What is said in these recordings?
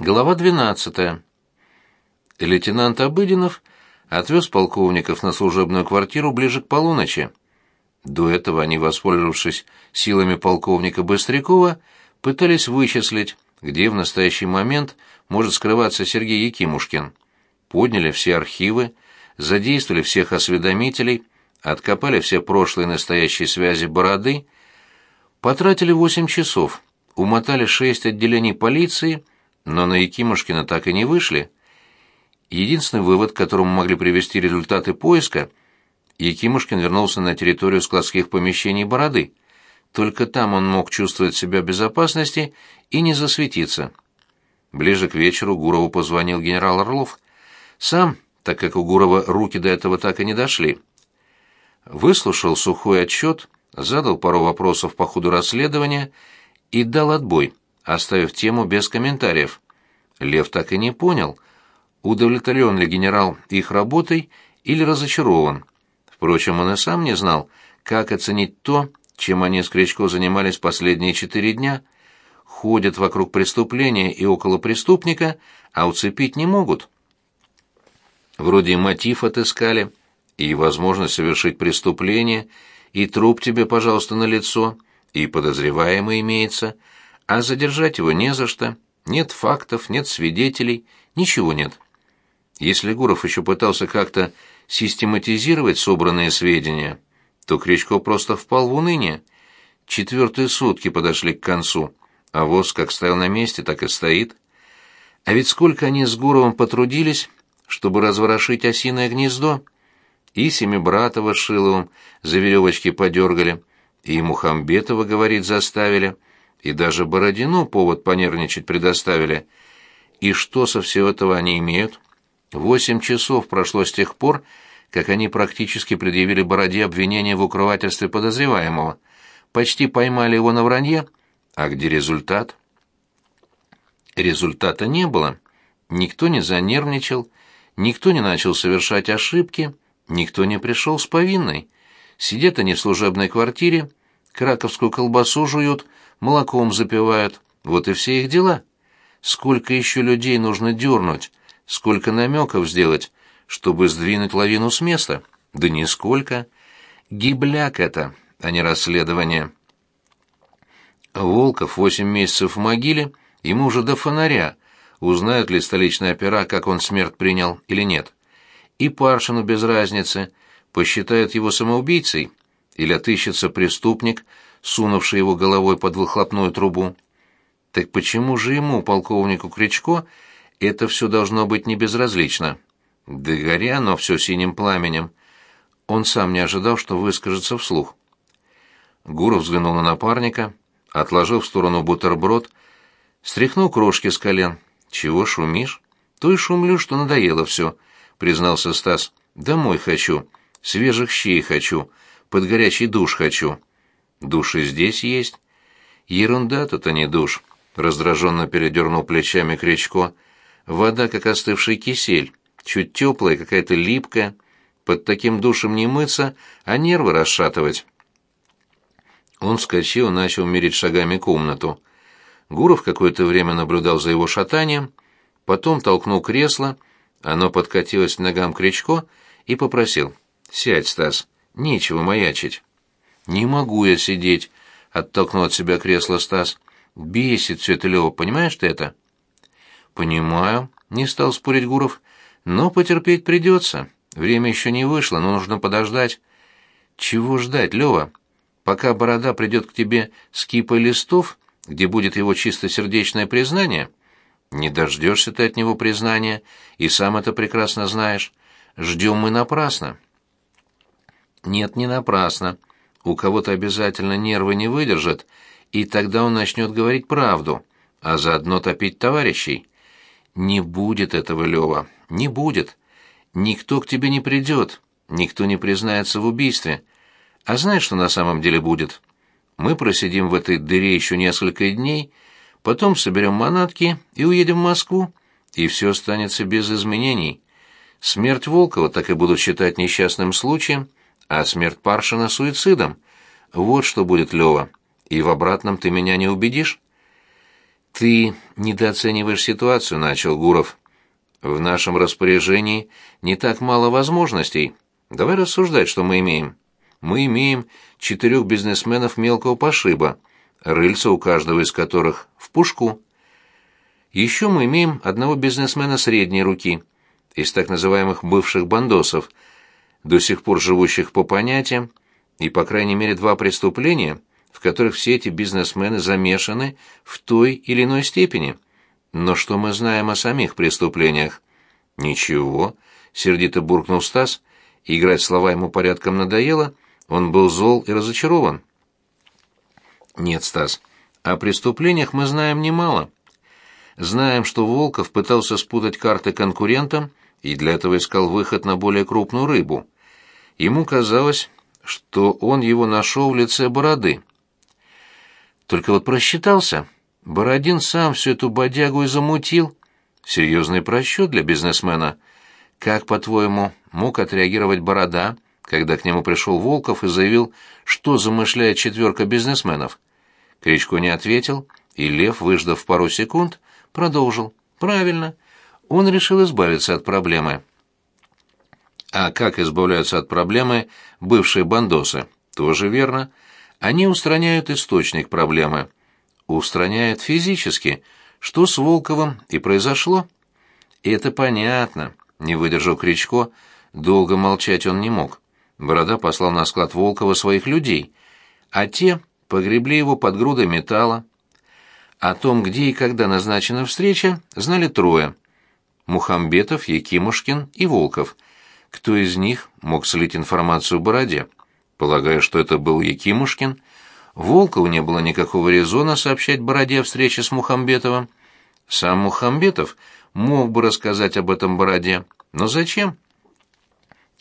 Глава 12. Лейтенант Обыденов отвез полковников на служебную квартиру ближе к полуночи. До этого они, воспользовавшись силами полковника Быстрякова, пытались вычислить, где в настоящий момент может скрываться Сергей Якимушкин. Подняли все архивы, задействовали всех осведомителей, откопали все прошлые настоящие связи Бороды, потратили 8 часов, умотали 6 отделений полиции — но на Якимушкина так и не вышли. Единственный вывод, к которому могли привести результаты поиска, Якимушкин вернулся на территорию складских помещений Бороды. Только там он мог чувствовать себя в безопасности и не засветиться. Ближе к вечеру Гурову позвонил генерал Орлов. Сам, так как у Гурова руки до этого так и не дошли. Выслушал сухой отчет, задал пару вопросов по ходу расследования и дал отбой оставив тему без комментариев. Лев так и не понял, удовлетворен ли генерал их работой или разочарован. Впрочем, он и сам не знал, как оценить то, чем они с Кричко занимались последние четыре дня. Ходят вокруг преступления и около преступника, а уцепить не могут. Вроде мотив отыскали, и возможность совершить преступление, и труп тебе, пожалуйста, на лицо, и подозреваемый имеется — а задержать его не за что, нет фактов, нет свидетелей, ничего нет. Если Гуров еще пытался как-то систематизировать собранные сведения, то Кричко просто впал в уныние. Четвертые сутки подошли к концу, а воз как стоял на месте, так и стоит. А ведь сколько они с Гуровым потрудились, чтобы разворошить осиное гнездо. И Семибратова с Шиловым за веревочки подергали, и Мухамбетова, говорит, заставили — и даже Бородину повод понервничать предоставили. И что со всего этого они имеют? Восемь часов прошло с тех пор, как они практически предъявили Бороде обвинение в укрывательстве подозреваемого. Почти поймали его на вранье, а где результат? Результата не было. Никто не занервничал, никто не начал совершать ошибки, никто не пришел с повинной. Сидят они в служебной квартире, краковскую колбасу жуют, молоком запивают. Вот и все их дела. Сколько еще людей нужно дернуть, сколько намеков сделать, чтобы сдвинуть лавину с места? Да нисколько. Гибляк это, а не расследование. Волков восемь месяцев в могиле, ему уже до фонаря, узнают ли столичные опера, как он смерть принял или нет. И Паршину без разницы, посчитают его самоубийцей или отыщется преступник, сунувший его головой под выхлопную трубу. Так почему же ему, полковнику Кричко, это все должно быть не безразлично? Да горя но все синим пламенем. Он сам не ожидал, что выскажется вслух. Гуров взглянул на напарника, отложил в сторону бутерброд, стряхнул крошки с колен. «Чего шумишь?» «То и шумлю, что надоело все», — признался Стас. «Домой хочу, свежих щей хочу, под горячий душ хочу». Души здесь есть. Ерунда-то-то а не душ, раздраженно передернул плечами Кричко. Вода, как остывший кисель, чуть теплая, какая-то липкая. Под таким душем не мыться, а нервы расшатывать. Он вскочил и начал мерить шагами комнату. Гуров какое-то время наблюдал за его шатанием, потом толкнул кресло, оно подкатилось к ногам Кричко и попросил. «Сядь, Стас, нечего маячить». «Не могу я сидеть», — оттолкнул от себя кресло Стас. «Бесит все это, Лева, понимаешь ты это?» «Понимаю», — не стал спорить Гуров. «Но потерпеть придется. Время еще не вышло, но нужно подождать». «Чего ждать, Лева? Пока Борода придет к тебе с кипой листов, где будет его чистосердечное признание...» «Не дождешься ты от него признания, и сам это прекрасно знаешь. Ждем мы напрасно». «Нет, не напрасно», у кого-то обязательно нервы не выдержат, и тогда он начнет говорить правду, а заодно топить товарищей. Не будет этого, Лева, не будет. Никто к тебе не придет, никто не признается в убийстве. А знаешь, что на самом деле будет? Мы просидим в этой дыре еще несколько дней, потом соберем манатки и уедем в Москву, и все останется без изменений. Смерть Волкова так и будут считать несчастным случаем — а смерть Паршина суицидом. Вот что будет, Лёва. И в обратном ты меня не убедишь. Ты недооцениваешь ситуацию, начал Гуров. В нашем распоряжении не так мало возможностей. Давай рассуждать, что мы имеем. Мы имеем четырех бизнесменов мелкого пошиба, рыльца у каждого из которых в пушку. Еще мы имеем одного бизнесмена средней руки, из так называемых бывших бандосов – до сих пор живущих по понятиям, и, по крайней мере, два преступления, в которых все эти бизнесмены замешаны в той или иной степени. Но что мы знаем о самих преступлениях? Ничего, сердито буркнул Стас. Играть слова ему порядком надоело, он был зол и разочарован. Нет, Стас, о преступлениях мы знаем немало. Знаем, что Волков пытался спутать карты конкурентам и для этого искал выход на более крупную рыбу. Ему казалось, что он его нашел в лице бороды. Только вот просчитался. Бородин сам всю эту бодягу и замутил. Серьезный просчет для бизнесмена. Как, по-твоему, мог отреагировать борода, когда к нему пришел Волков и заявил, что замышляет четверка бизнесменов? Кричко не ответил, и Лев, выждав пару секунд, продолжил. «Правильно. Он решил избавиться от проблемы». А как избавляются от проблемы бывшие бандосы? Тоже верно. Они устраняют источник проблемы. Устраняют физически, что с Волковым и произошло. Это понятно, не выдержал Кричко, долго молчать он не мог. Борода послал на склад Волкова своих людей, а те погребли его под грудой металла. О том, где и когда назначена встреча, знали трое. Мухамбетов, Якимушкин и Волков — кто из них мог слить информацию Бороде. Полагая, что это был Якимушкин, Волкову не было никакого резона сообщать Бороде о встрече с Мухамбетовым. Сам Мухамбетов мог бы рассказать об этом Бороде, но зачем?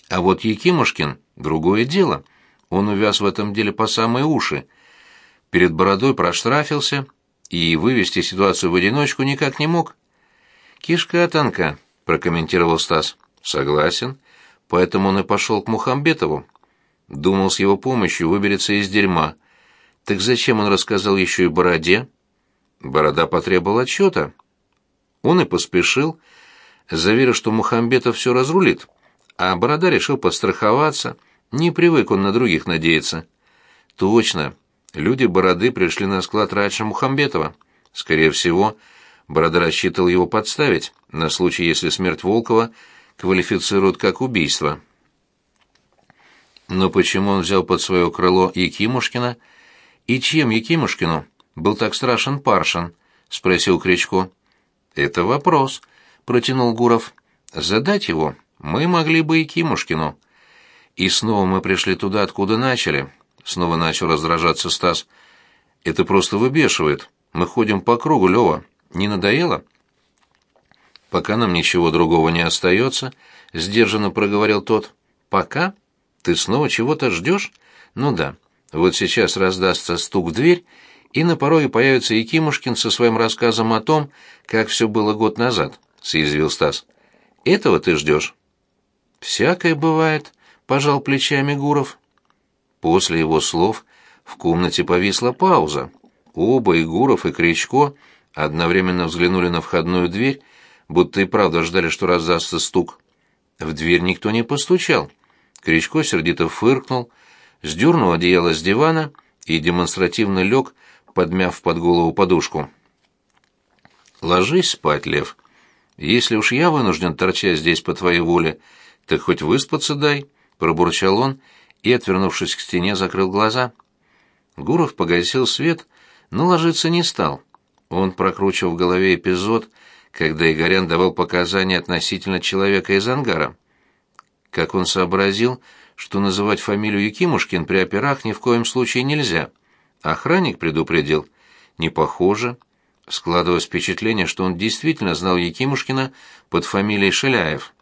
А вот Якимушкин — другое дело. Он увяз в этом деле по самые уши. Перед Бородой проштрафился и вывести ситуацию в одиночку никак не мог. «Кишка тонка», — прокомментировал Стас. «Согласен», поэтому он и пошел к Мухамбетову. Думал, с его помощью выберется из дерьма. Так зачем он рассказал еще и Бороде? Борода потребовал отчета. Он и поспешил, заверил, что Мухамбетов все разрулит, а Борода решил подстраховаться, не привык он на других надеяться. Точно, люди Бороды пришли на склад раньше Мухамбетова. Скорее всего, Борода рассчитывал его подставить, на случай, если смерть Волкова — квалифицируют как убийство. Но почему он взял под свое крыло Якимушкина? И чем Якимушкину был так страшен Паршин? спросил Кричко. Это вопрос, протянул Гуров. Задать его мы могли бы и Кимушкину. И снова мы пришли туда, откуда начали. Снова начал раздражаться Стас. Это просто выбешивает. Мы ходим по кругу, Лёва. Не надоело? пока нам ничего другого не остается», — сдержанно проговорил тот. «Пока? Ты снова чего-то ждешь? Ну да, вот сейчас раздастся стук в дверь, и на пороге появится Якимушкин со своим рассказом о том, как все было год назад», — съязвил Стас. «Этого ты ждешь?» «Всякое бывает», — пожал плечами Гуров. После его слов в комнате повисла пауза. Оба, и Гуров, и Кричко, одновременно взглянули на входную дверь будто и правда ждали, что раздастся стук. В дверь никто не постучал. Кричко сердито фыркнул, сдернул одеяло с дивана и демонстративно лег, подмяв под голову подушку. «Ложись спать, Лев. Если уж я вынужден торчать здесь по твоей воле, так хоть выспаться дай», — пробурчал он и, отвернувшись к стене, закрыл глаза. Гуров погасил свет, но ложиться не стал. Он прокручивал в голове эпизод, когда Игорян давал показания относительно человека из ангара. Как он сообразил, что называть фамилию Якимушкин при операх ни в коем случае нельзя. Охранник предупредил. Не похоже. Складывалось впечатление, что он действительно знал Якимушкина под фамилией Шеляев.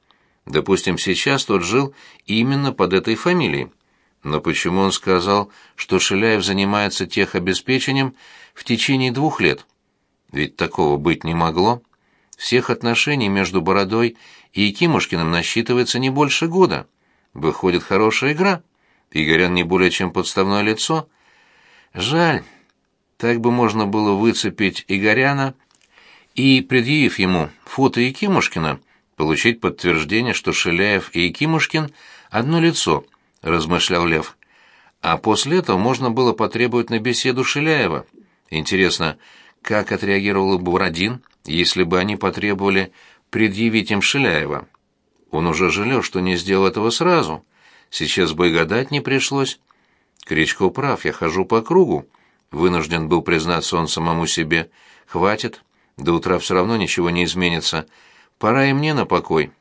Допустим, сейчас тот жил именно под этой фамилией. Но почему он сказал, что Шеляев занимается техобеспечением в течение двух лет? Ведь такого быть не могло всех отношений между Бородой и Якимушкиным насчитывается не больше года. Выходит, хорошая игра. Игорян не более чем подставное лицо. Жаль. Так бы можно было выцепить Игоряна и, предъявив ему фото Якимушкина, получить подтверждение, что Шиляев и Якимушкин — одно лицо, — размышлял Лев. А после этого можно было потребовать на беседу Шиляева. Интересно, как отреагировал бы Бородин? если бы они потребовали предъявить им Шиляева. Он уже жалел, что не сделал этого сразу. Сейчас бы и гадать не пришлось. Кричко прав, я хожу по кругу. Вынужден был признаться он самому себе. Хватит, до утра все равно ничего не изменится. Пора и мне на покой.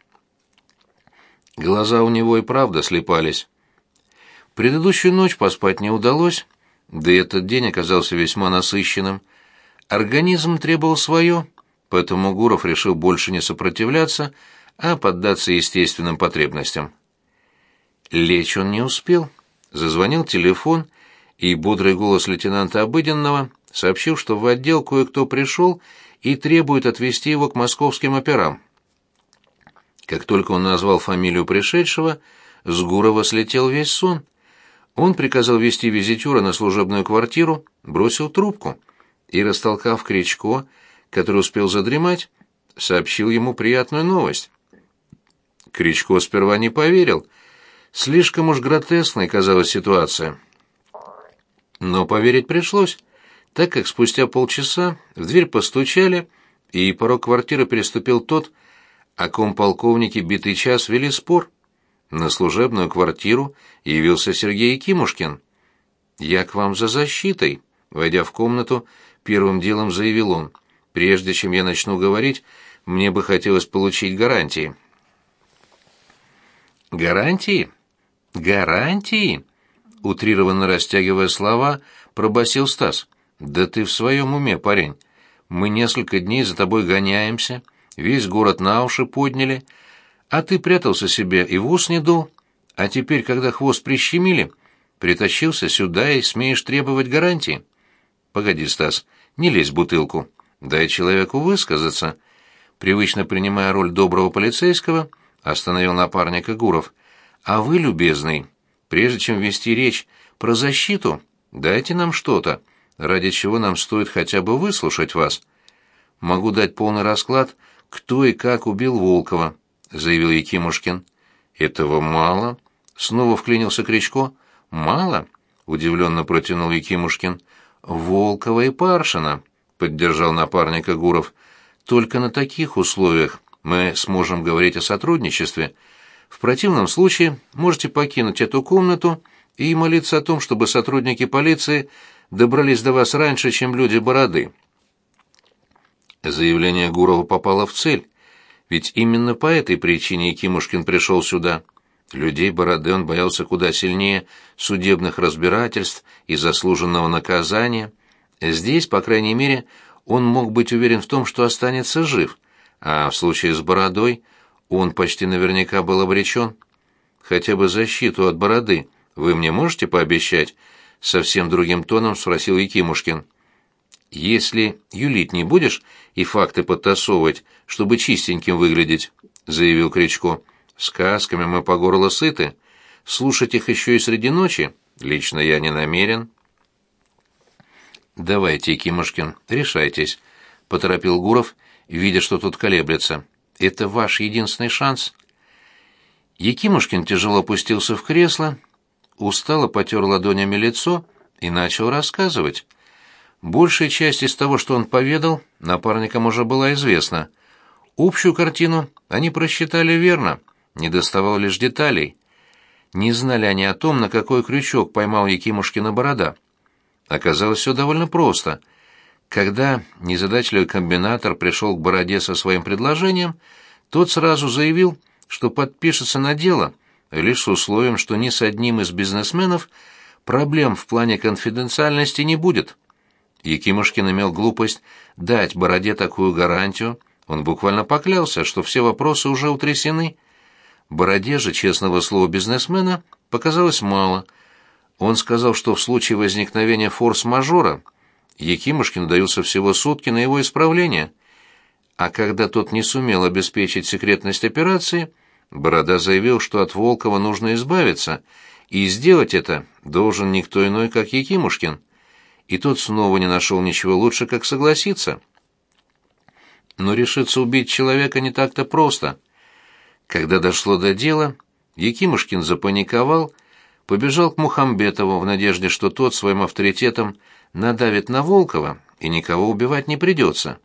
Глаза у него и правда слепались. Предыдущую ночь поспать не удалось, да и этот день оказался весьма насыщенным. Организм требовал свое — поэтому Гуров решил больше не сопротивляться, а поддаться естественным потребностям. Лечь он не успел. Зазвонил телефон, и бодрый голос лейтенанта Обыденного сообщил, что в отдел кое-кто пришел и требует отвезти его к московским операм. Как только он назвал фамилию пришедшего, с Гурова слетел весь сон. Он приказал вести визитера на служебную квартиру, бросил трубку и, растолкав Кричко, который успел задремать, сообщил ему приятную новость. Кричко сперва не поверил. Слишком уж гротескной казалась ситуация. Но поверить пришлось, так как спустя полчаса в дверь постучали, и порог квартиры переступил тот, о ком полковники битый час вели спор. На служебную квартиру явился Сергей Кимушкин. «Я к вам за защитой», — войдя в комнату, первым делом заявил он — Прежде чем я начну говорить, мне бы хотелось получить гарантии. Гарантии? Гарантии? Утрированно растягивая слова, пробасил Стас. Да ты в своем уме, парень. Мы несколько дней за тобой гоняемся, весь город на уши подняли, а ты прятался себе и в ус не дул. А теперь, когда хвост прищемили, притащился сюда и смеешь требовать гарантии. Погоди, Стас, не лезь в бутылку. Дай человеку высказаться. Привычно принимая роль доброго полицейского, остановил напарника Гуров. А вы, любезный, прежде чем вести речь про защиту, дайте нам что-то, ради чего нам стоит хотя бы выслушать вас. Могу дать полный расклад, кто и как убил Волкова, заявил Якимушкин. Этого мало, снова вклинился Кричко. Мало? удивленно протянул Якимушкин. Волкова и Паршина поддержал напарника Гуров. Только на таких условиях мы сможем говорить о сотрудничестве. В противном случае можете покинуть эту комнату и молиться о том, чтобы сотрудники полиции добрались до вас раньше, чем люди бороды. Заявление Гурова попало в цель, ведь именно по этой причине Кимушкин пришел сюда. Людей бороды он боялся куда сильнее судебных разбирательств и заслуженного наказания. Здесь, по крайней мере, он мог быть уверен в том, что останется жив, а в случае с бородой он почти наверняка был обречен. «Хотя бы защиту от бороды вы мне можете пообещать?» — совсем другим тоном спросил Якимушкин. «Если юлить не будешь и факты подтасовывать, чтобы чистеньким выглядеть», — заявил Кричко, — «сказками мы по горло сыты. Слушать их еще и среди ночи лично я не намерен». «Давайте, Кимушкин, решайтесь», — поторопил Гуров, видя, что тут колеблется. «Это ваш единственный шанс». Якимушкин тяжело опустился в кресло, устало потер ладонями лицо и начал рассказывать. Большая часть из того, что он поведал, напарникам уже была известна. Общую картину они просчитали верно, не доставал лишь деталей. Не знали они о том, на какой крючок поймал Якимушкина борода — Оказалось все довольно просто. Когда незадачливый комбинатор пришел к Бороде со своим предложением, тот сразу заявил, что подпишется на дело, лишь с условием, что ни с одним из бизнесменов проблем в плане конфиденциальности не будет. Якимушкин имел глупость дать Бороде такую гарантию, он буквально поклялся, что все вопросы уже утрясены. Бороде же честного слова бизнесмена показалось мало – он сказал, что в случае возникновения форс-мажора Якимушкину даются всего сутки на его исправление. А когда тот не сумел обеспечить секретность операции, Борода заявил, что от Волкова нужно избавиться, и сделать это должен никто иной, как Якимушкин. И тот снова не нашел ничего лучше, как согласиться. Но решиться убить человека не так-то просто. Когда дошло до дела, Якимушкин запаниковал побежал к Мухамбетову в надежде, что тот своим авторитетом надавит на Волкова, и никого убивать не придется.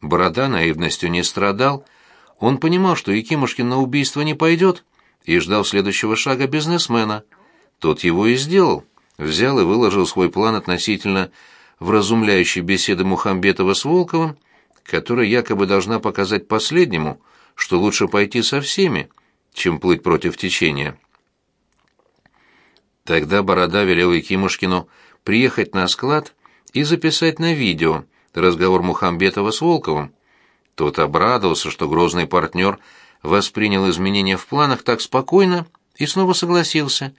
Борода наивностью не страдал, он понимал, что Якимушкин на убийство не пойдет, и ждал следующего шага бизнесмена. Тот его и сделал, взял и выложил свой план относительно вразумляющей беседы Мухамбетова с Волковым, которая якобы должна показать последнему, что лучше пойти со всеми, чем плыть против течения. Тогда Борода велел Якимушкину приехать на склад и записать на видео разговор Мухамбетова с Волковым. Тот обрадовался, что грозный партнер воспринял изменения в планах так спокойно и снова согласился.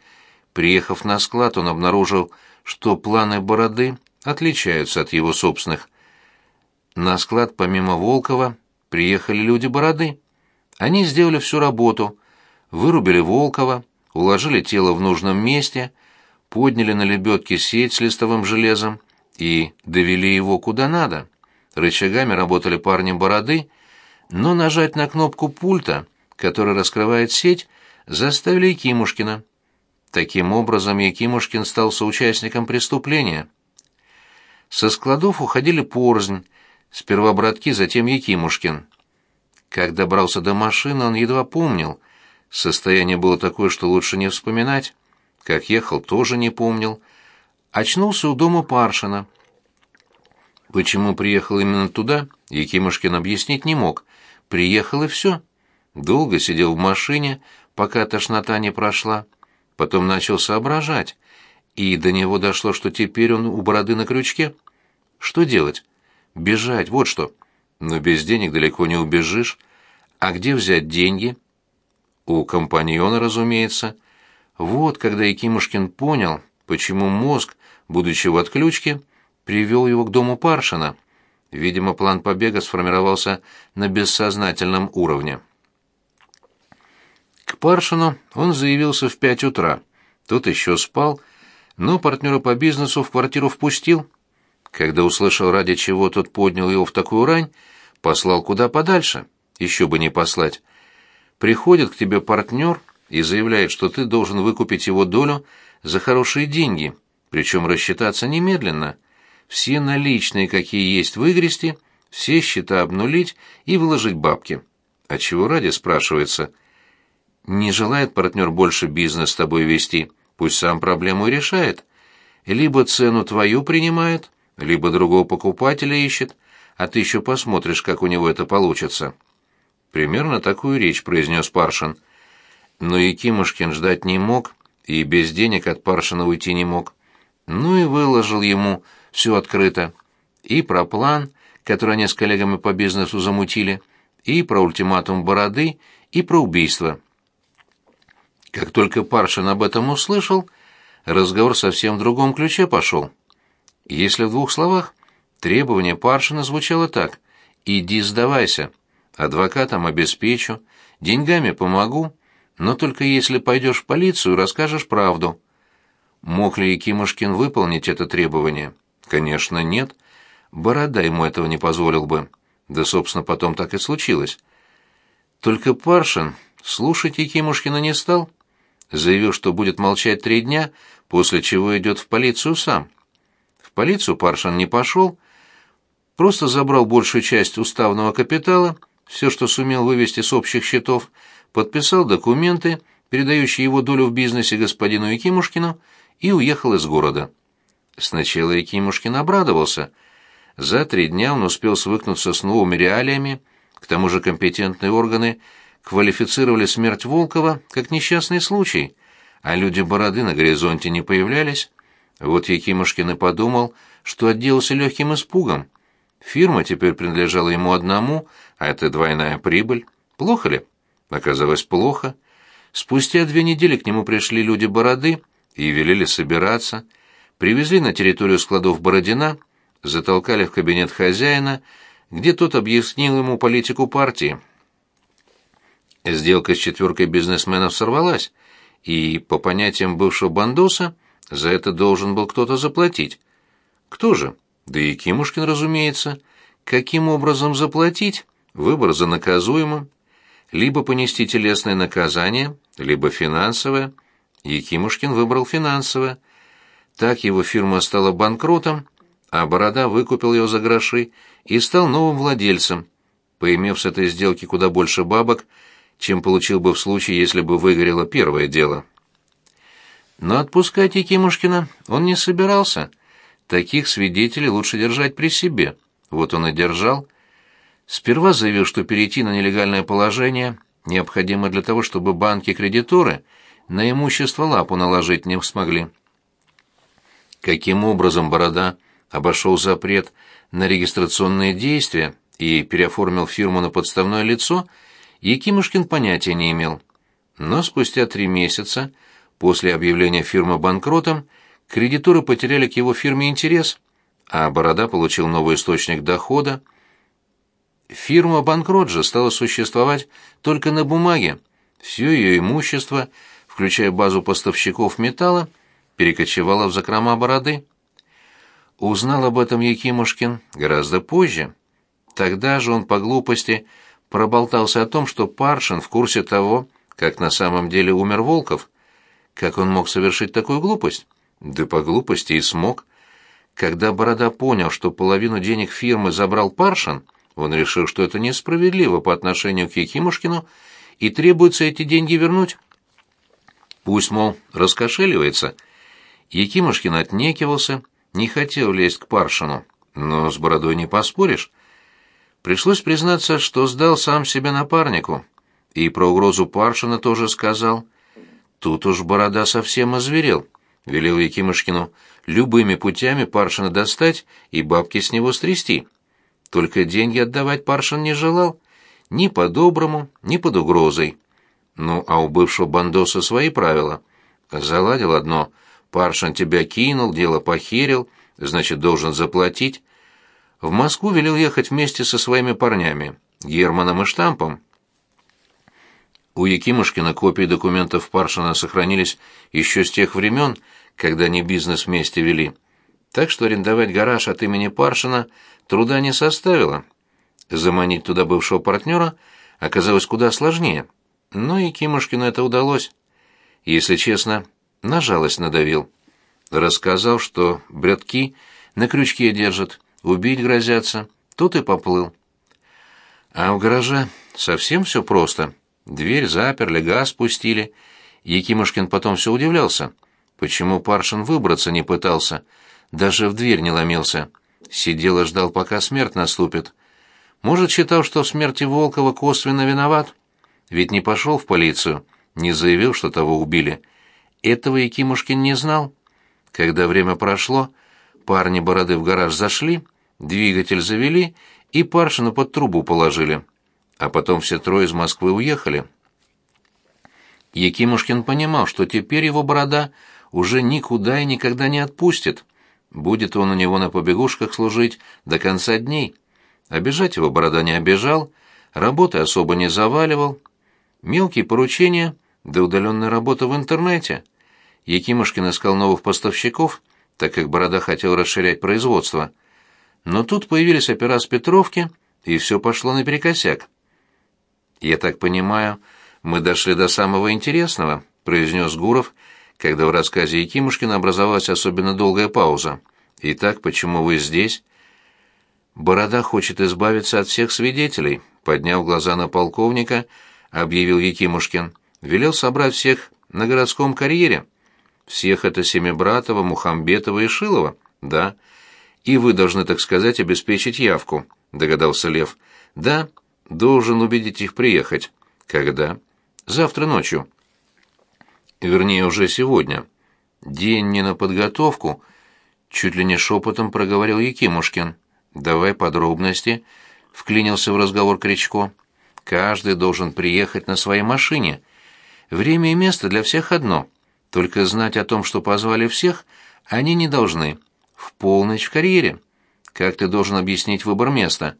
Приехав на склад, он обнаружил, что планы Бороды отличаются от его собственных. На склад помимо Волкова приехали люди Бороды. Они сделали всю работу, вырубили Волкова, уложили тело в нужном месте, подняли на лебедке сеть с листовым железом и довели его куда надо. Рычагами работали парни бороды, но нажать на кнопку пульта, который раскрывает сеть, заставили Якимушкина. Таким образом, Якимушкин стал соучастником преступления. Со складов уходили порзнь, сперва братки, затем Якимушкин. Как добрался до машины, он едва помнил, Состояние было такое, что лучше не вспоминать. Как ехал, тоже не помнил. Очнулся у дома Паршина. Почему приехал именно туда, Якимушкин объяснить не мог. Приехал и все. Долго сидел в машине, пока тошнота не прошла. Потом начал соображать. И до него дошло, что теперь он у бороды на крючке. Что делать? Бежать, вот что. Но без денег далеко не убежишь. А где взять деньги? — у компаньона, разумеется. Вот когда Якимушкин понял, почему мозг, будучи в отключке, привел его к дому Паршина. Видимо, план побега сформировался на бессознательном уровне. К Паршину он заявился в пять утра. Тот еще спал, но партнера по бизнесу в квартиру впустил. Когда услышал, ради чего тот поднял его в такую рань, послал куда подальше, еще бы не послать, Приходит к тебе партнер и заявляет, что ты должен выкупить его долю за хорошие деньги, причем рассчитаться немедленно. Все наличные, какие есть выгрести, все счета обнулить и выложить бабки. А чего ради, спрашивается. Не желает партнер больше бизнес с тобой вести, пусть сам проблему и решает. Либо цену твою принимает, либо другого покупателя ищет, а ты еще посмотришь, как у него это получится. Примерно такую речь произнес Паршин. Но Якимушкин ждать не мог и без денег от Паршина уйти не мог. Ну и выложил ему все открыто. И про план, который они с коллегами по бизнесу замутили, и про ультиматум Бороды, и про убийство. Как только Паршин об этом услышал, разговор совсем в другом ключе пошел. Если в двух словах, требование Паршина звучало так «иди сдавайся». Адвокатом обеспечу, деньгами помогу, но только если пойдешь в полицию, и расскажешь правду. Мог ли Якимушкин выполнить это требование? Конечно, нет. Борода ему этого не позволил бы. Да, собственно, потом так и случилось. Только Паршин слушать Якимушкина не стал. Заявил, что будет молчать три дня, после чего идет в полицию сам. В полицию Паршин не пошел, просто забрал большую часть уставного капитала — все, что сумел вывести с общих счетов, подписал документы, передающие его долю в бизнесе господину Якимушкину, и уехал из города. Сначала Якимушкин обрадовался. За три дня он успел свыкнуться с новыми реалиями, к тому же компетентные органы квалифицировали смерть Волкова как несчастный случай, а люди Бороды на горизонте не появлялись. Вот Якимушкин и подумал, что отделался легким испугом. Фирма теперь принадлежала ему одному, а это двойная прибыль. Плохо ли? Оказалось, плохо. Спустя две недели к нему пришли люди Бороды и велели собираться. Привезли на территорию складов Бородина, затолкали в кабинет хозяина, где тот объяснил ему политику партии. Сделка с четверкой бизнесменов сорвалась, и, по понятиям бывшего бандоса, за это должен был кто-то заплатить. Кто же? Да и Кимушкин, разумеется. Каким образом заплатить? выбор за наказуемым, либо понести телесное наказание, либо финансовое. Якимушкин выбрал финансовое. Так его фирма стала банкротом, а Борода выкупил ее за гроши и стал новым владельцем, поимев с этой сделки куда больше бабок, чем получил бы в случае, если бы выгорело первое дело. Но отпускать Якимушкина он не собирался. Таких свидетелей лучше держать при себе. Вот он и держал сперва заявил, что перейти на нелегальное положение необходимо для того, чтобы банки-кредиторы на имущество лапу наложить не смогли. Каким образом Борода обошел запрет на регистрационные действия и переоформил фирму на подставное лицо, Якимушкин понятия не имел. Но спустя три месяца после объявления фирмы банкротом кредиторы потеряли к его фирме интерес, а Борода получил новый источник дохода – Фирма «Банкрот» стала существовать только на бумаге. Все ее имущество, включая базу поставщиков металла, перекочевало в закрома бороды. Узнал об этом Якимушкин гораздо позже. Тогда же он по глупости проболтался о том, что Паршин в курсе того, как на самом деле умер Волков. Как он мог совершить такую глупость? Да по глупости и смог. Когда Борода понял, что половину денег фирмы забрал Паршин, он решил, что это несправедливо по отношению к Якимушкину и требуется эти деньги вернуть. Пусть, мол, раскошеливается. Якимушкин отнекивался, не хотел лезть к Паршину, но с бородой не поспоришь. Пришлось признаться, что сдал сам себе напарнику. И про угрозу Паршина тоже сказал. Тут уж борода совсем озверел. Велел Якимушкину любыми путями Паршина достать и бабки с него стрясти. Только деньги отдавать Паршин не желал. Ни по-доброму, ни под угрозой. Ну, а у бывшего бандоса свои правила. Заладил одно. Паршин тебя кинул, дело похерил, значит, должен заплатить. В Москву велел ехать вместе со своими парнями, Германом и Штампом. У Якимушкина копии документов Паршина сохранились еще с тех времен, когда они бизнес вместе вели так что арендовать гараж от имени Паршина труда не составило. Заманить туда бывшего партнера оказалось куда сложнее, но и Кимушкину это удалось. Если честно, на жалость надавил. Рассказал, что брятки на крючке держат, убить грозятся, тут и поплыл. А в гараже совсем все просто. Дверь заперли, газ пустили. Якимушкин потом все удивлялся. Почему Паршин выбраться не пытался — даже в дверь не ломился. Сидел и ждал, пока смерть наступит. Может, считал, что в смерти Волкова косвенно виноват? Ведь не пошел в полицию, не заявил, что того убили. Этого Якимушкин не знал. Когда время прошло, парни бороды в гараж зашли, двигатель завели и Паршина под трубу положили. А потом все трое из Москвы уехали. Якимушкин понимал, что теперь его борода уже никуда и никогда не отпустит. Будет он у него на побегушках служить до конца дней. Обижать его борода не обижал, работы особо не заваливал. Мелкие поручения, да удаленная работа в интернете. Якимушкин искал новых поставщиков, так как борода хотел расширять производство. Но тут появились опера с Петровки, и все пошло наперекосяк. «Я так понимаю, мы дошли до самого интересного», — произнес Гуров, — когда в рассказе Якимушкина образовалась особенно долгая пауза. «Итак, почему вы здесь?» «Борода хочет избавиться от всех свидетелей», — подняв глаза на полковника, объявил Якимушкин. «Велел собрать всех на городском карьере. Всех это Семибратова, Мухамбетова и Шилова, да. И вы должны, так сказать, обеспечить явку», — догадался Лев. «Да, должен убедить их приехать». «Когда?» «Завтра ночью» вернее, уже сегодня. День не на подготовку, чуть ли не шепотом проговорил Якимушкин. Давай подробности, вклинился в разговор Кричко. Каждый должен приехать на своей машине. Время и место для всех одно. Только знать о том, что позвали всех, они не должны. В полночь в карьере. Как ты должен объяснить выбор места?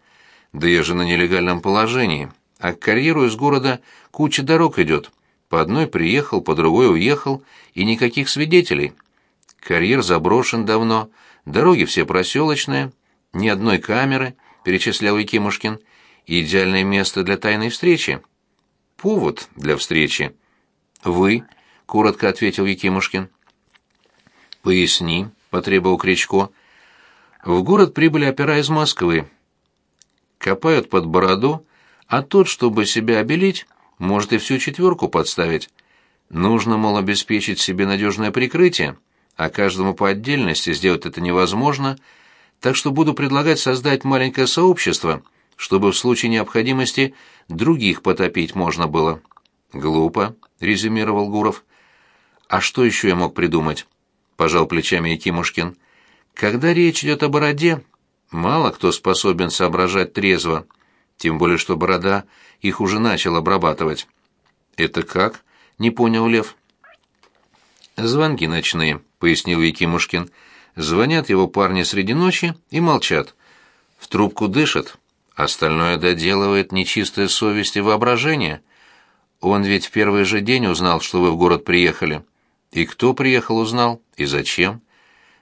Да я же на нелегальном положении. А к карьеру из города куча дорог идет. По одной приехал, по другой уехал, и никаких свидетелей. Карьер заброшен давно, дороги все проселочные, ни одной камеры, перечислял Якимушкин, идеальное место для тайной встречи. Повод для встречи. «Вы», — коротко ответил Якимушкин. «Поясни», — потребовал Кричко. «В город прибыли опера из Москвы. Копают под бороду, а тот, чтобы себя обелить, может и всю четверку подставить. Нужно, мол, обеспечить себе надежное прикрытие, а каждому по отдельности сделать это невозможно, так что буду предлагать создать маленькое сообщество, чтобы в случае необходимости других потопить можно было». «Глупо», — резюмировал Гуров. «А что еще я мог придумать?» — пожал плечами Якимушкин. «Когда речь идет о бороде, мало кто способен соображать трезво» тем более что борода их уже начал обрабатывать. «Это как?» — не понял Лев. «Звонки ночные», — пояснил Якимушкин. «Звонят его парни среди ночи и молчат. В трубку дышат. Остальное доделывает нечистая совесть и воображение. Он ведь в первый же день узнал, что вы в город приехали. И кто приехал, узнал, и зачем.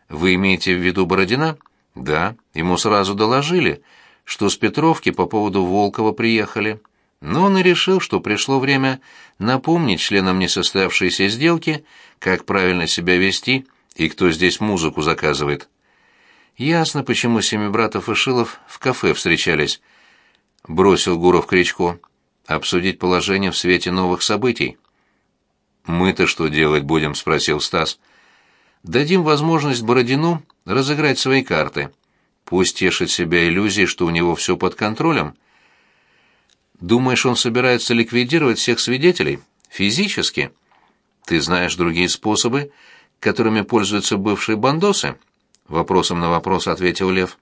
Вы имеете в виду Бородина?» «Да, ему сразу доложили» что с Петровки по поводу Волкова приехали, но он и решил, что пришло время напомнить членам несостоявшейся сделки, как правильно себя вести и кто здесь музыку заказывает. Ясно, почему семи братов и Шилов в кафе встречались. Бросил Гуров Кричко. Обсудить положение в свете новых событий. «Мы-то что делать будем?» — спросил Стас. «Дадим возможность Бородину разыграть свои карты». Пусть тешит себя иллюзией, что у него все под контролем. Думаешь, он собирается ликвидировать всех свидетелей? Физически? Ты знаешь другие способы, которыми пользуются бывшие бандосы? Вопросом на вопрос ответил Лев.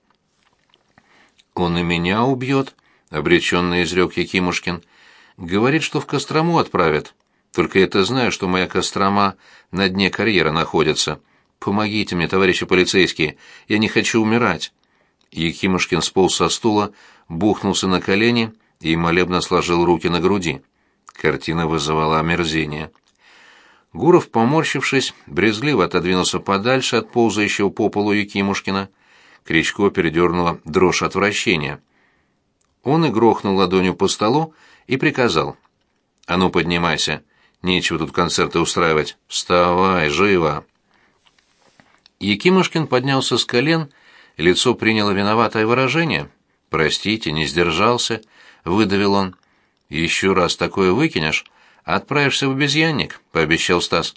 Он и меня убьет, обреченный изрек Якимушкин. Говорит, что в Кострому отправят. Только это знаю, что моя Кострома на дне карьера находится. Помогите мне, товарищи полицейские, я не хочу умирать. Якимушкин сполз со стула, бухнулся на колени и молебно сложил руки на груди. Картина вызывала омерзение. Гуров, поморщившись, брезгливо отодвинулся подальше от ползающего по полу Якимушкина. Кричко передернула дрожь отвращения. Он и грохнул ладонью по столу и приказал. «А ну, поднимайся. Нечего тут концерты устраивать. Вставай, живо!» Якимушкин поднялся с колен Лицо приняло виноватое выражение. «Простите, не сдержался», — выдавил он. «Еще раз такое выкинешь, отправишься в обезьянник», — пообещал Стас.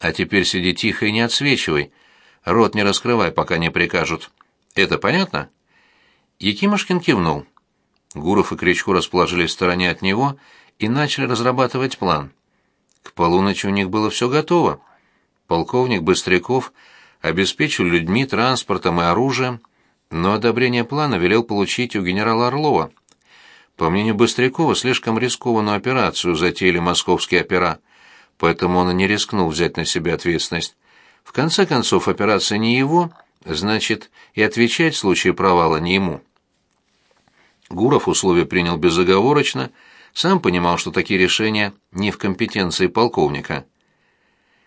«А теперь сиди тихо и не отсвечивай. Рот не раскрывай, пока не прикажут. Это понятно?» Якимушкин кивнул. Гуров и Кричко расположились в стороне от него и начали разрабатывать план. К полуночи у них было все готово. Полковник Быстряков обеспечил людьми, транспортом и оружием, но одобрение плана велел получить у генерала Орлова. По мнению Быстрякова, слишком рискованную операцию затеяли московские опера, поэтому он и не рискнул взять на себя ответственность. В конце концов, операция не его, значит, и отвечать в случае провала не ему. Гуров условия принял безоговорочно, сам понимал, что такие решения не в компетенции полковника.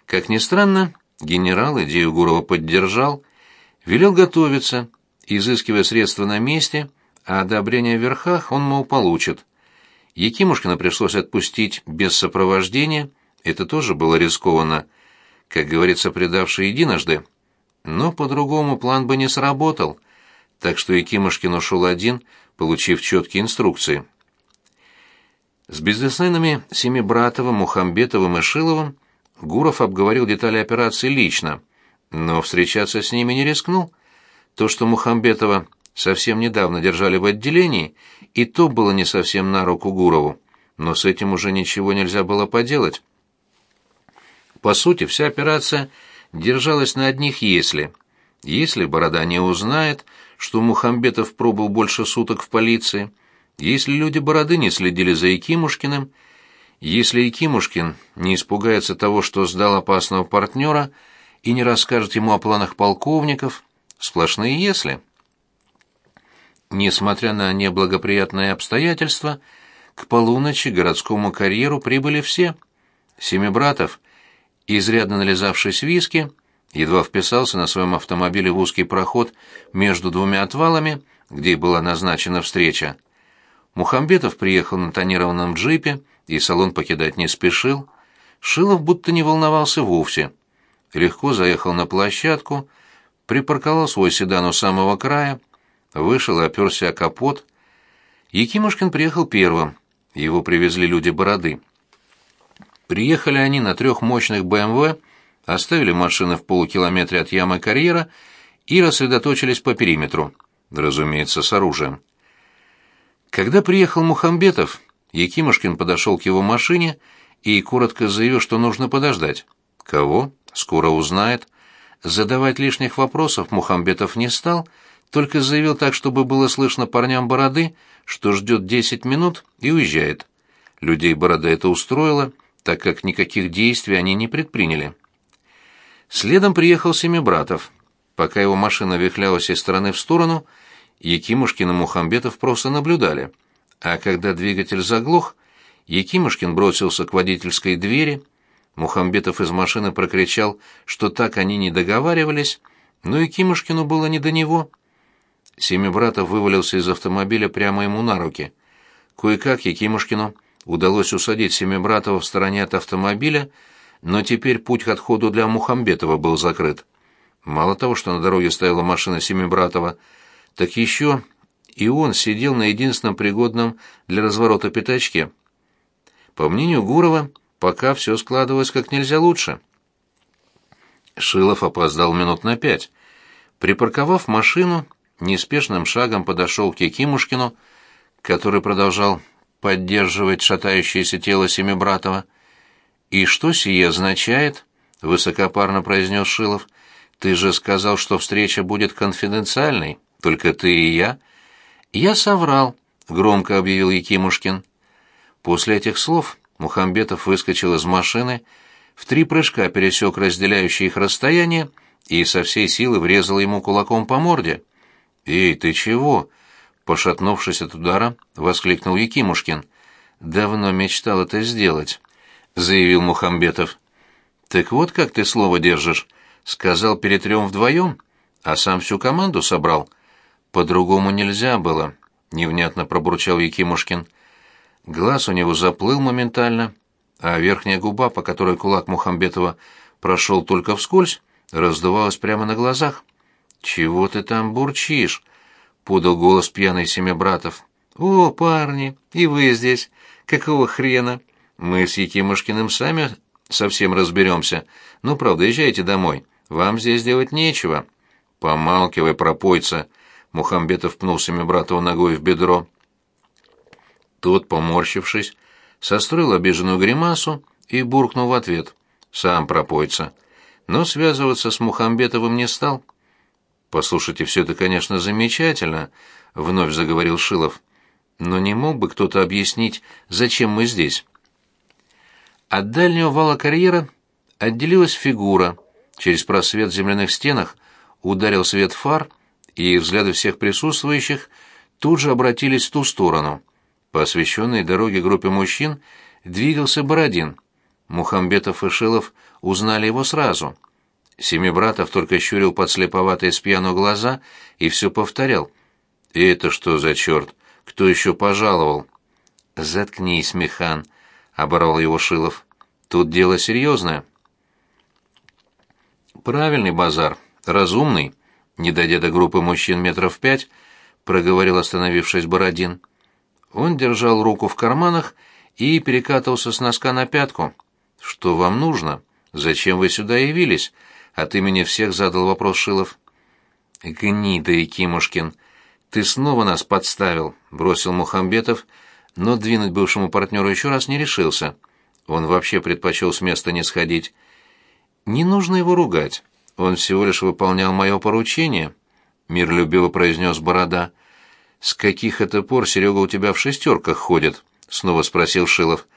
Как ни странно, Генерал идею Гурова поддержал, велел готовиться, изыскивая средства на месте, а одобрение в верхах он, мол, получит. Якимушкина пришлось отпустить без сопровождения, это тоже было рискованно, как говорится, предавший единожды. Но по-другому план бы не сработал, так что Якимушкин ушел один, получив четкие инструкции. С бизнесменами Семибратовым, Мухамбетовым и Шиловым Гуров обговорил детали операции лично, но встречаться с ними не рискнул. То, что Мухамбетова совсем недавно держали в отделении, и то было не совсем на руку Гурову, но с этим уже ничего нельзя было поделать. По сути, вся операция держалась на одних «если». Если Борода не узнает, что Мухамбетов пробыл больше суток в полиции, если люди Бороды не следили за Якимушкиным, если и Кимушкин не испугается того, что сдал опасного партнера, и не расскажет ему о планах полковников, сплошные «если». Несмотря на неблагоприятные обстоятельства, к полуночи городскому карьеру прибыли все. Семи братов, изрядно нализавшись виски, едва вписался на своем автомобиле в узкий проход между двумя отвалами, где была назначена встреча. Мухамбетов приехал на тонированном джипе, и салон покидать не спешил, Шилов будто не волновался вовсе. Легко заехал на площадку, припарковал свой седан у самого края, вышел и оперся о капот. Якимушкин приехал первым, его привезли люди бороды. Приехали они на трех мощных БМВ, оставили машины в полукилометре от ямы карьера и рассредоточились по периметру, разумеется, с оружием. Когда приехал Мухамбетов, Якимушкин подошел к его машине и коротко заявил, что нужно подождать. Кого? Скоро узнает. Задавать лишних вопросов Мухамбетов не стал, только заявил так, чтобы было слышно парням бороды, что ждет 10 минут и уезжает. Людей борода это устроило, так как никаких действий они не предприняли. Следом приехал Семибратов. Пока его машина вихлялась из стороны в сторону, Якимушкин и Мухамбетов просто наблюдали — а когда двигатель заглох, Якимушкин бросился к водительской двери. Мухамбетов из машины прокричал, что так они не договаривались, но Якимушкину было не до него. Семибратов вывалился из автомобиля прямо ему на руки. Кое-как Якимушкину удалось усадить Семибратова в стороне от автомобиля, но теперь путь к отходу для Мухамбетова был закрыт. Мало того, что на дороге стояла машина Семибратова, так еще и он сидел на единственном пригодном для разворота пятачке. По мнению Гурова, пока все складывалось как нельзя лучше. Шилов опоздал минут на пять. Припарковав машину, неспешным шагом подошел к Якимушкину, который продолжал поддерживать шатающееся тело Семибратова. «И что сие означает?» — высокопарно произнес Шилов. «Ты же сказал, что встреча будет конфиденциальной, только ты и я». «Я соврал», — громко объявил Якимушкин. После этих слов Мухамбетов выскочил из машины, в три прыжка пересек разделяющее их расстояние и со всей силы врезал ему кулаком по морде. «Эй, ты чего?» — пошатнувшись от удара, воскликнул Якимушкин. «Давно мечтал это сделать», — заявил Мухамбетов. «Так вот как ты слово держишь», — сказал перетрем вдвоем, а сам всю команду собрал — по-другому нельзя было, невнятно пробурчал Якимушкин. Глаз у него заплыл моментально, а верхняя губа, по которой кулак Мухамбетова прошел только вскользь, раздувалась прямо на глазах. «Чего ты там бурчишь?» — подал голос пьяный семя братов. «О, парни, и вы здесь! Какого хрена? Мы с Якимушкиным сами совсем разберемся. Ну, правда, езжайте домой. Вам здесь делать нечего». «Помалкивай, пропойца!» Мухамбетов пнул Семибратова ногой в бедро. Тот, поморщившись, состроил обиженную гримасу и буркнул в ответ. «Сам пропоится». Но связываться с Мухамбетовым не стал. «Послушайте, все это, конечно, замечательно», — вновь заговорил Шилов. «Но не мог бы кто-то объяснить, зачем мы здесь?» От дальнего вала карьера отделилась фигура. Через просвет в земляных стенах ударил свет фар — и взгляды всех присутствующих тут же обратились в ту сторону. По освещенной дороге группе мужчин двигался Бородин. Мухамбетов и Шилов узнали его сразу. Семи братов только щурил под слеповатые с пьяну глаза и все повторял. «И это что за черт? Кто еще пожаловал?» «Заткнись, Михан», — оборвал его Шилов. «Тут дело серьезное». «Правильный базар, разумный» не дойдя до группы мужчин метров пять, проговорил, остановившись Бородин. Он держал руку в карманах и перекатывался с носка на пятку. «Что вам нужно? Зачем вы сюда явились?» От имени всех задал вопрос Шилов. «Гнида, и Кимушкин, ты снова нас подставил», — бросил Мухамбетов, но двинуть бывшему партнеру еще раз не решился. Он вообще предпочел с места не сходить. «Не нужно его ругать. Он всего лишь выполнял мое поручение, миролюбиво произнес Борода. С каких это пор Серега у тебя в шестерках ходит? снова спросил Шилов.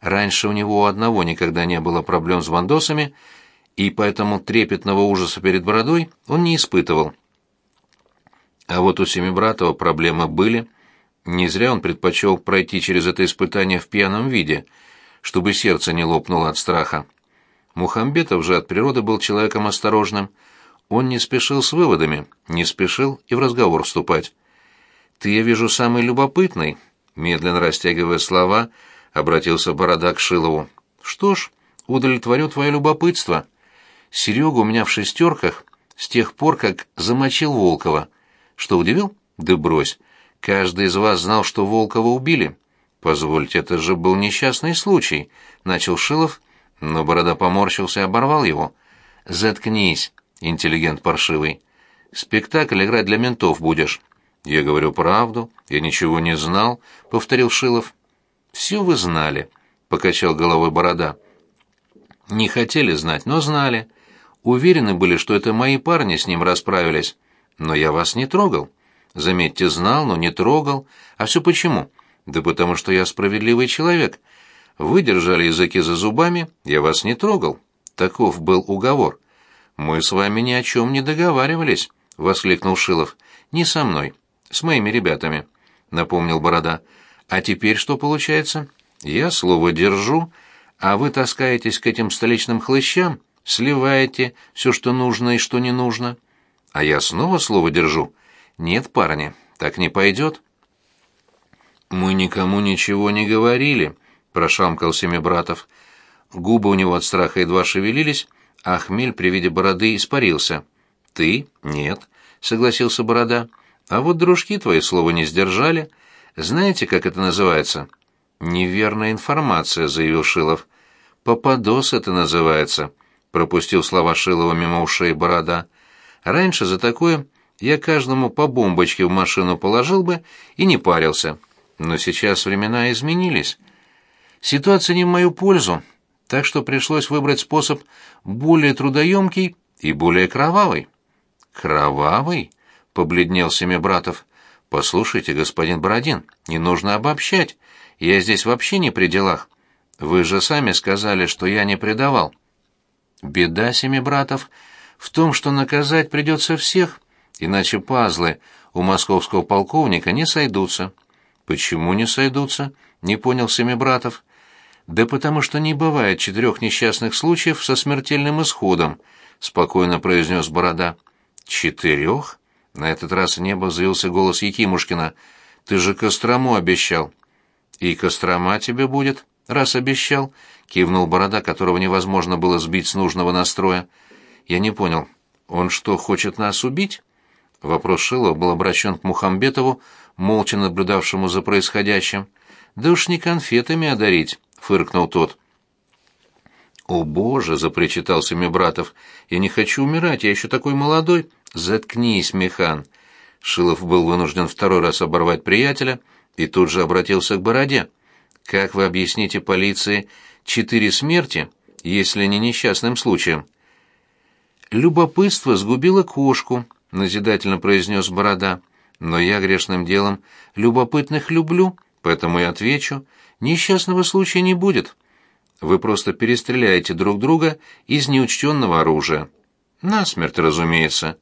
Раньше у него у одного никогда не было проблем с бандосами, и поэтому трепетного ужаса перед Бородой он не испытывал. А вот у Семибратова проблемы были. Не зря он предпочел пройти через это испытание в пьяном виде, чтобы сердце не лопнуло от страха. Мухамбетов же от природы был человеком осторожным. Он не спешил с выводами, не спешил и в разговор вступать. «Ты, я вижу, самый любопытный», — медленно растягивая слова, обратился Борода к Шилову. «Что ж, удовлетворю твое любопытство. Серега у меня в шестерках с тех пор, как замочил Волкова. Что, удивил? Да брось. Каждый из вас знал, что Волкова убили». «Позвольте, это же был несчастный случай», — начал Шилов, — но борода поморщился и оборвал его. «Заткнись, интеллигент паршивый. Спектакль играть для ментов будешь». «Я говорю правду, я ничего не знал», — повторил Шилов. «Все вы знали», — покачал головой борода. «Не хотели знать, но знали. Уверены были, что это мои парни с ним расправились. Но я вас не трогал. Заметьте, знал, но не трогал. А все почему?» «Да потому что я справедливый человек» Вы держали языки за зубами, я вас не трогал. Таков был уговор. Мы с вами ни о чем не договаривались, воскликнул Шилов. Не со мной, с моими ребятами, напомнил Борода. А теперь что получается? Я слово держу, а вы таскаетесь к этим столичным хлыщам, сливаете все, что нужно и что не нужно. А я снова слово держу. Нет, парни, так не пойдет. Мы никому ничего не говорили, прошамкал семи братов. Губы у него от страха едва шевелились, а хмель при виде бороды испарился. «Ты? Нет», — согласился борода. «А вот дружки твои слова не сдержали. Знаете, как это называется?» «Неверная информация», — заявил Шилов. «Попадос это называется», — пропустил слова Шилова мимо ушей борода. «Раньше за такое я каждому по бомбочке в машину положил бы и не парился. Но сейчас времена изменились». Ситуация не в мою пользу, так что пришлось выбрать способ более трудоемкий и более кровавый. Кровавый? побледнел Семибратов. Послушайте, господин Бородин, не нужно обобщать. Я здесь вообще не при делах. Вы же сами сказали, что я не предавал. Беда Семибратов в том, что наказать придется всех, иначе пазлы у московского полковника не сойдутся. Почему не сойдутся? не понял Семибратов. Да потому что не бывает четырех несчастных случаев со смертельным исходом, спокойно произнес Борода. Четырех? На этот раз в небо заявился голос Якимушкина. Ты же Кострому обещал. И Кострома тебе будет, раз обещал, кивнул Борода, которого невозможно было сбить с нужного настроя. Я не понял. Он что, хочет нас убить? Вопрос Шилова был обращен к Мухамбетову, молча наблюдавшему за происходящим. Да уж не конфетами одарить фыркнул тот. «О, Боже!» — запричитал Семибратов. «Я не хочу умирать, я еще такой молодой!» «Заткнись, Механ!» Шилов был вынужден второй раз оборвать приятеля и тут же обратился к Бороде. «Как вы объясните полиции четыре смерти, если не несчастным случаем?» «Любопытство сгубило кошку», — назидательно произнес Борода. «Но я грешным делом любопытных люблю, поэтому и отвечу. Несчастного случая не будет. Вы просто перестреляете друг друга из неучтенного оружия. Насмерть, разумеется.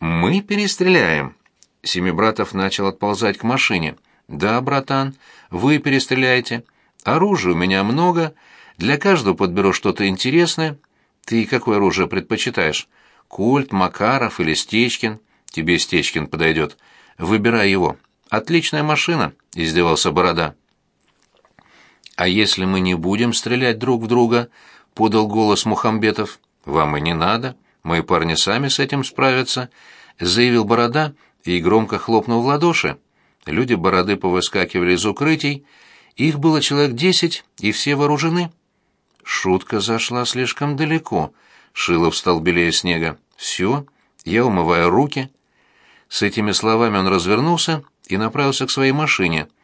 Мы перестреляем. Семибратов начал отползать к машине. Да, братан, вы перестреляете. Оружия у меня много. Для каждого подберу что-то интересное. Ты какое оружие предпочитаешь? Кольт, Макаров или Стечкин? Тебе Стечкин подойдет. Выбирай его. Отличная машина, издевался Борода. А если мы не будем стрелять друг в друга, подал голос Мухамбетов. Вам и не надо, мои парни сами с этим справятся, заявил Борода и громко хлопнул в ладоши. Люди Бороды повыскакивали из укрытий, их было человек десять, и все вооружены. Шутка зашла слишком далеко. Шилов стал белее снега. «Все, я умываю руки». С этими словами он развернулся и направился к своей машине —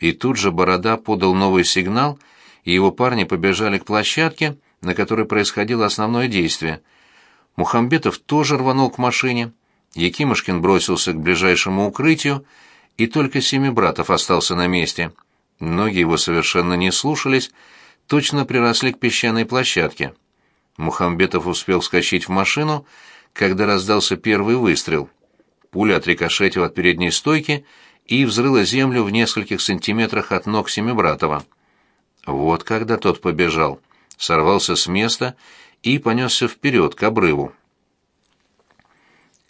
и тут же Борода подал новый сигнал, и его парни побежали к площадке, на которой происходило основное действие. Мухамбетов тоже рванул к машине, Якимушкин бросился к ближайшему укрытию, и только семи братов остался на месте. Ноги его совершенно не слушались, точно приросли к песчаной площадке. Мухамбетов успел вскочить в машину, когда раздался первый выстрел. Пуля отрикошетила от передней стойки — и взрыла землю в нескольких сантиметрах от ног Семибратова. Вот когда тот побежал, сорвался с места и понесся вперед к обрыву.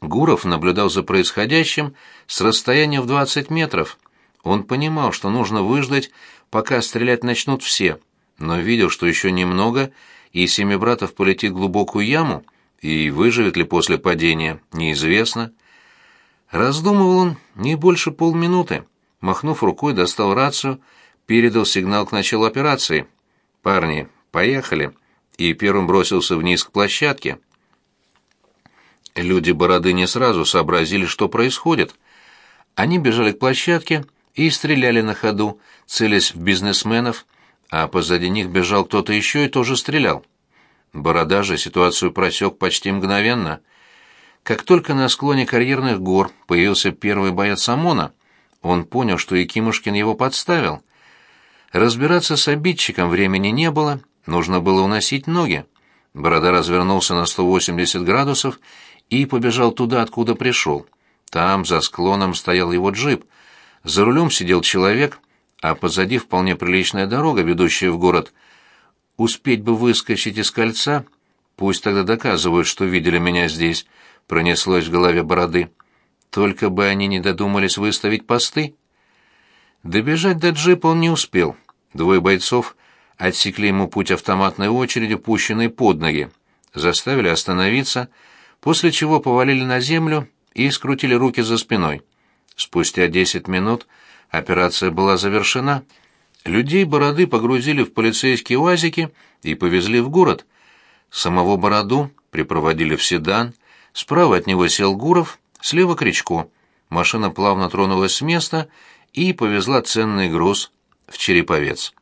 Гуров наблюдал за происходящим с расстояния в 20 метров. Он понимал, что нужно выждать, пока стрелять начнут все, но видел, что еще немного, и Семибратов полетит в глубокую яму, и выживет ли после падения, неизвестно. Раздумывал он не больше полминуты. Махнув рукой, достал рацию, передал сигнал к началу операции. «Парни, поехали!» И первым бросился вниз к площадке. Люди бороды не сразу сообразили, что происходит. Они бежали к площадке и стреляли на ходу, целясь в бизнесменов, а позади них бежал кто-то еще и тоже стрелял. Борода же ситуацию просек почти мгновенно — как только на склоне карьерных гор появился первый боец ОМОНа, он понял, что Якимушкин его подставил. Разбираться с обидчиком времени не было, нужно было уносить ноги. Борода развернулся на 180 градусов и побежал туда, откуда пришел. Там, за склоном, стоял его джип. За рулем сидел человек, а позади вполне приличная дорога, ведущая в город. Успеть бы выскочить из кольца, пусть тогда доказывают, что видели меня здесь пронеслось в голове бороды. Только бы они не додумались выставить посты. Добежать до джипа он не успел. Двое бойцов отсекли ему путь автоматной очередью, пущенной под ноги, заставили остановиться, после чего повалили на землю и скрутили руки за спиной. Спустя десять минут операция была завершена. Людей Бороды погрузили в полицейские уазики и повезли в город. Самого Бороду припроводили в седан, Справа от него сел Гуров, слева — Кричко. Машина плавно тронулась с места и повезла ценный груз в Череповец.